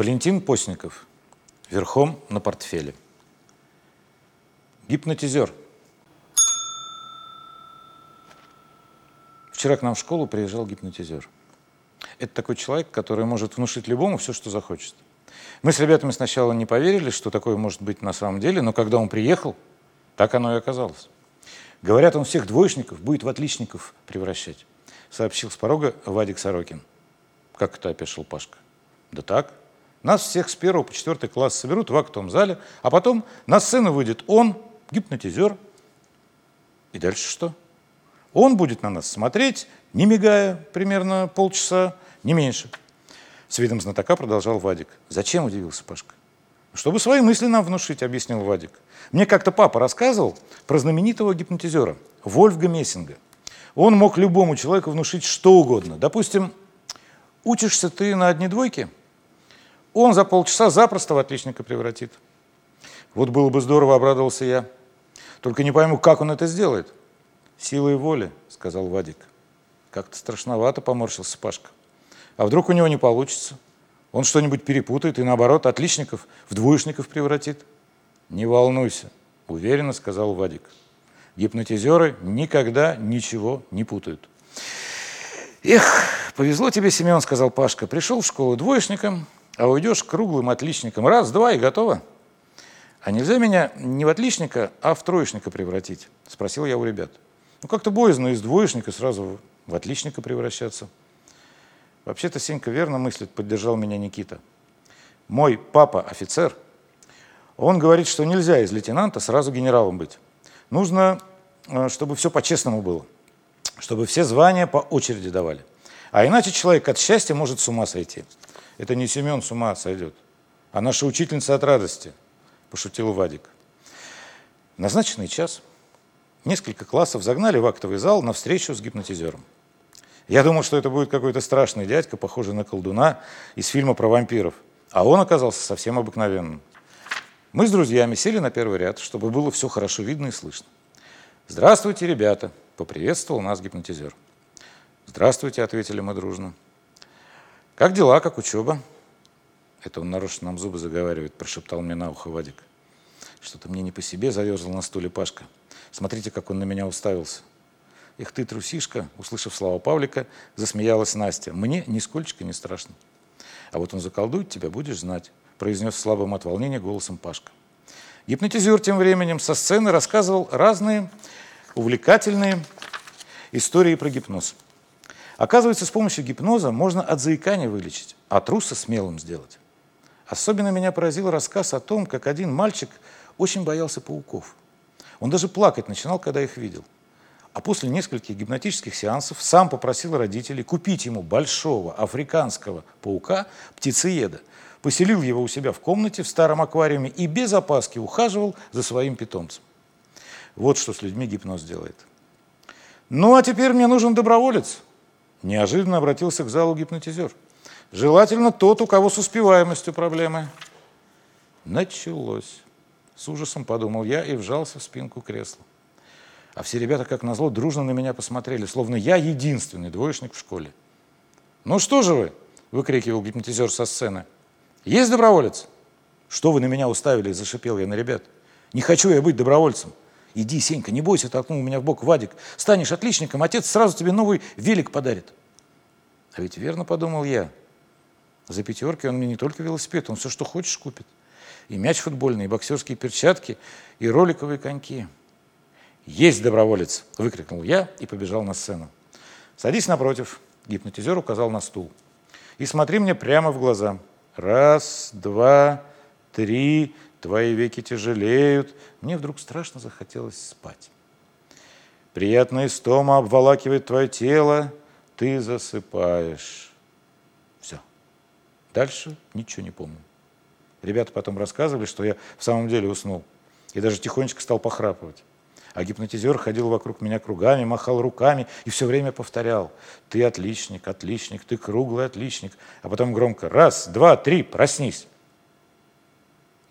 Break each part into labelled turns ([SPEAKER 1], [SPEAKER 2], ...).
[SPEAKER 1] Валентин Постников. Верхом на портфеле. Гипнотизер. Вчера к нам в школу приезжал гипнотизер. Это такой человек, который может внушить любому все, что захочет. Мы с ребятами сначала не поверили, что такое может быть на самом деле, но когда он приехал, так оно и оказалось. Говорят, он всех двоечников будет в отличников превращать, сообщил с порога Вадик Сорокин. Как это опешил Пашка? Да так. Нас всех с первого по четвертый класс соберут в актовом зале, а потом на сцену выйдет он, гипнотизер. И дальше что? Он будет на нас смотреть, не мигая, примерно полчаса, не меньше. С видом знатока продолжал Вадик. Зачем, удивился Пашка. Чтобы свои мысли нам внушить, объяснил Вадик. Мне как-то папа рассказывал про знаменитого гипнотизера Вольфга Мессинга. Он мог любому человеку внушить что угодно. Допустим, учишься ты на одни двойки, он за полчаса запросто в отличника превратит. Вот было бы здорово, обрадовался я. Только не пойму, как он это сделает. Силой воли, сказал Вадик. Как-то страшновато поморщился Пашка. А вдруг у него не получится? Он что-нибудь перепутает и, наоборот, отличников в двоечников превратит. Не волнуйся, уверенно сказал Вадик. Гипнотизеры никогда ничего не путают. Эх, повезло тебе, Семен, сказал Пашка. Пришел в школу двоечником, а уйдешь круглым отличником. Раз, два и готово. А нельзя меня не в отличника, а в троечника превратить? Спросил я у ребят. Ну, как-то боязно из двоечника сразу в отличника превращаться. Вообще-то Сенька верно мыслит, поддержал меня Никита. Мой папа офицер, он говорит, что нельзя из лейтенанта сразу генералом быть. Нужно, э, чтобы все по-честному было, чтобы все звания по очереди давали. А иначе человек от счастья может с ума сойти. Это не Семен с ума сойдет, а наша учительница от радости, пошутил Вадик. назначенный час несколько классов загнали в актовый зал на встречу с гипнотизером. Я думал, что это будет какой-то страшный дядька, похожий на колдуна из фильма про вампиров. А он оказался совсем обыкновенным. Мы с друзьями сели на первый ряд, чтобы было все хорошо видно и слышно. «Здравствуйте, ребята!» – поприветствовал нас гипнотизер. «Здравствуйте!» – ответили мы дружно. «Как дела, как учеба?» «Это он нарочно нам зубы заговаривает», – прошептал мне на ухо Вадик. Что-то мне не по себе заверзал на стуле Пашка. Смотрите, как он на меня уставился. «Эх ты, трусишка!» Услышав слова Павлика, засмеялась Настя. «Мне нисколько не страшно. А вот он заколдует тебя, будешь знать», произнес слабым от волнения голосом Пашка. Гипнотизер тем временем со сцены рассказывал разные увлекательные истории про гипноз. Оказывается, с помощью гипноза можно от заикания вылечить, а труса смелым сделать. Особенно меня поразил рассказ о том, как один мальчик очень боялся пауков. Он даже плакать начинал, когда их видел – а после нескольких гипнотических сеансов сам попросил родителей купить ему большого африканского паука, птицееда, поселил его у себя в комнате в старом аквариуме и без опаски ухаживал за своим питомцем. Вот что с людьми гипноз делает. Ну, а теперь мне нужен доброволец. Неожиданно обратился к залу гипнотизер. Желательно тот, у кого с успеваемостью проблемы. Началось. С ужасом подумал я и вжался в спинку кресла. А все ребята, как назло, дружно на меня посмотрели, словно я единственный двоечник в школе. «Ну что же вы?» – выкрикивал гипнотизер со сцены. «Есть доброволец?» «Что вы на меня уставили?» – зашипел я на ребят. «Не хочу я быть добровольцем». «Иди, Сенька, не бойся», – толкнул меня в бок Вадик. «Станешь отличником, отец сразу тебе новый велик подарит». А ведь верно подумал я. За пятерки он мне не только велосипед, он все, что хочешь, купит. И мяч футбольный, и боксерские перчатки, и роликовые коньки. «Есть доброволец!» – выкрикнул я и побежал на сцену. «Садись напротив», – гипнотизер указал на стул. «И смотри мне прямо в глаза. Раз, два, три, твои веки тяжелеют». Мне вдруг страшно захотелось спать. Приятная истома обволакивает твое тело, ты засыпаешь. Все. Дальше ничего не помню. Ребята потом рассказывали, что я в самом деле уснул. И даже тихонечко стал похрапывать. А гипнотизер ходил вокруг меня кругами, махал руками и все время повторял. Ты отличник, отличник, ты круглый отличник. А потом громко раз, два, три, проснись.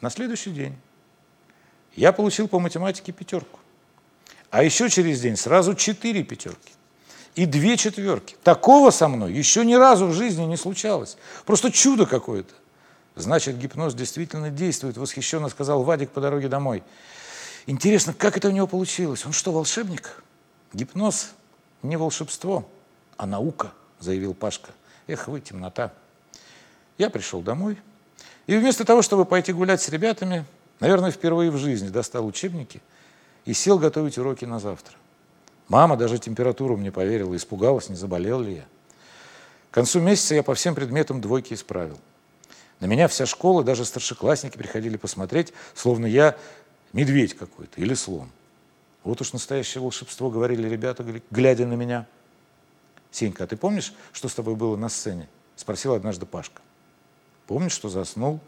[SPEAKER 1] На следующий день я получил по математике пятерку. А еще через день сразу четыре пятерки и две четверки. Такого со мной еще ни разу в жизни не случалось. Просто чудо какое-то. Значит, гипноз действительно действует, восхищенно сказал Вадик по дороге домой. Интересно, как это у него получилось? Он что, волшебник? Гипноз не волшебство, а наука, заявил Пашка. Эх вы, темнота. Я пришел домой, и вместо того, чтобы пойти гулять с ребятами, наверное, впервые в жизни достал учебники и сел готовить уроки на завтра. Мама даже температуру мне поверила, испугалась, не заболел ли я. К концу месяца я по всем предметам двойки исправил. На меня вся школа, даже старшеклассники приходили посмотреть, словно я медведь какой-то или слон. Вот уж настоящее волшебство, говорили ребята, глядя на меня. Сенька, а ты помнишь, что с тобой было на сцене? Спросил однажды Пашка. Помнишь, что заснул,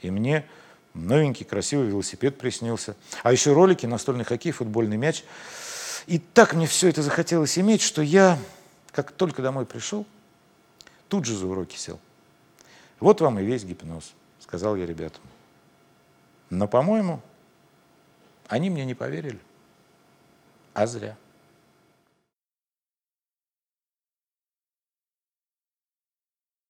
[SPEAKER 1] и мне новенький красивый велосипед приснился. А еще ролики, настольный хоккей, футбольный мяч. И так мне все это захотелось иметь, что я, как только домой пришел, тут же за уроки сел. Вот вам и весь гипноз, сказал я ребятам. Но, по-моему, они мне не поверили. А зря.